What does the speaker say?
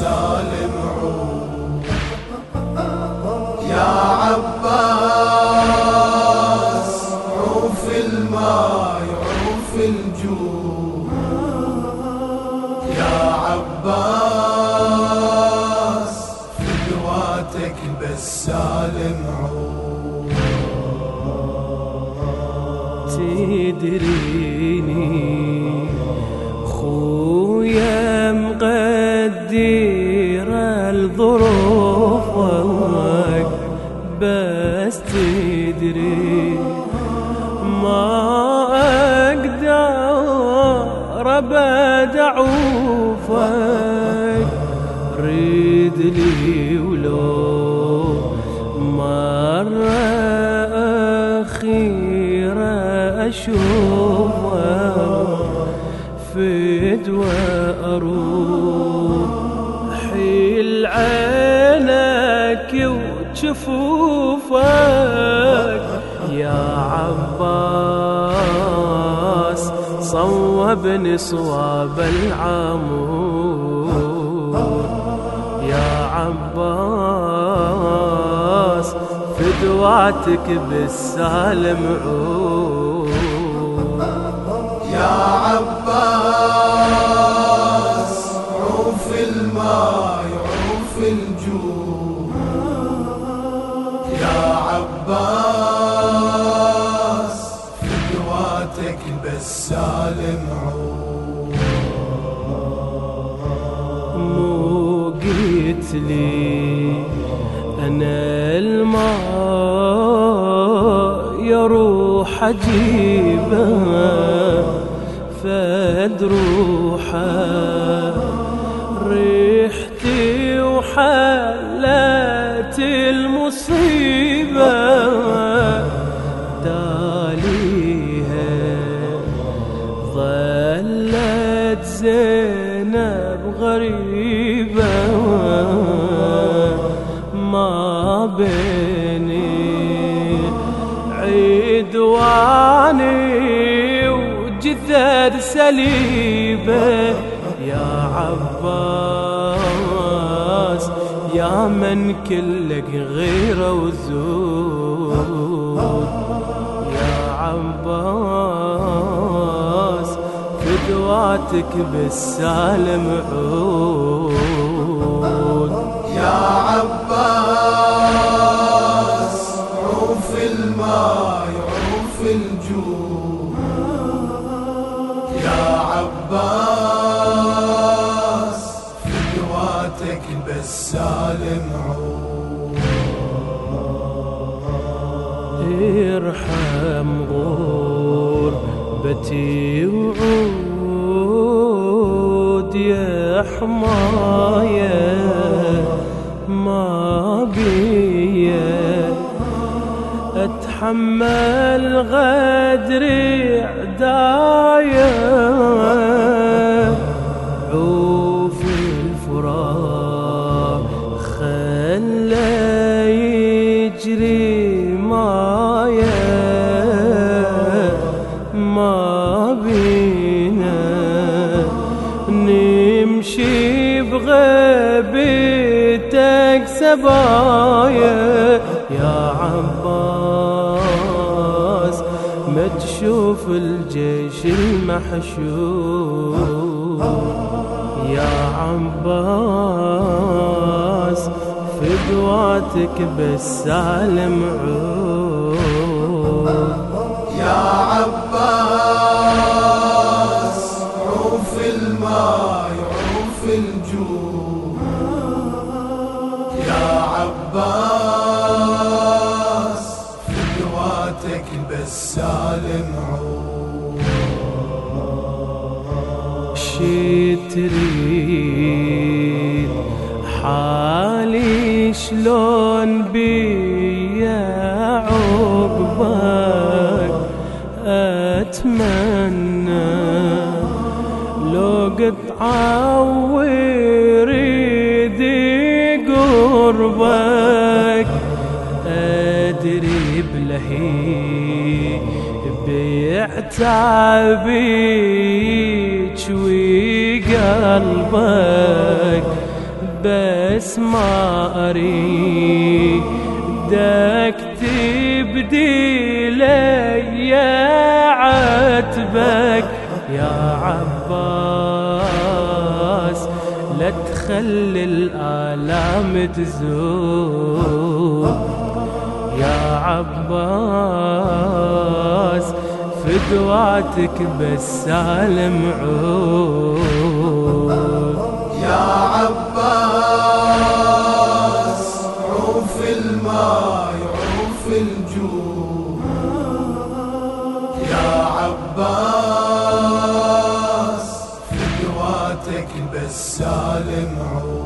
بالسالم عود. يا عباس عوف الماء عوف الجود. يا عباس فدواتك بالسالم عود. تدريني ما أقدر ابد اعوفك ريد لي ولو مرة أخيرة أشوفك فدوى أروح حيل عينك وجفوفك يا عباس صوبني صواب العمود. يا عباس فدواتك بالسالم عود. يا فدواتك بالسالم عود مو قلت لي أنا الماء يروح أجيبه فدروحه ريحتي وحلت المصيبة. غريبة ما بيني عدواني وجثث سليبة يا عباس يا من كلك غيره وزود فدواتك بالسالم عود. يا عباس عوف الماء عوف الجود. يا عباس فدواتك بالسالم عود. ارحم غربتي حماية ما بيا أتحمل غدري عدايا عوف الفراق خلى يجري مايا ما بينا سبايا يا عباس ما تشوف الجيش المحشود يا عباس فدواتك بالسالم عود يا عباس عباس فدواتك بالسالم عود شي تريد حالي شلون بيا عقبك؟ أتمنى لو قطعة ويريدي قربك. بيعتابيك وقلبك بس ما أريدك تبدي لي عتبك. يا عباس لا تخلي الآلام تزول. يا عباس فدواتك بس عود. يا عباس عوف الماء عوف الجود. يا عباس فدواتك بس عود.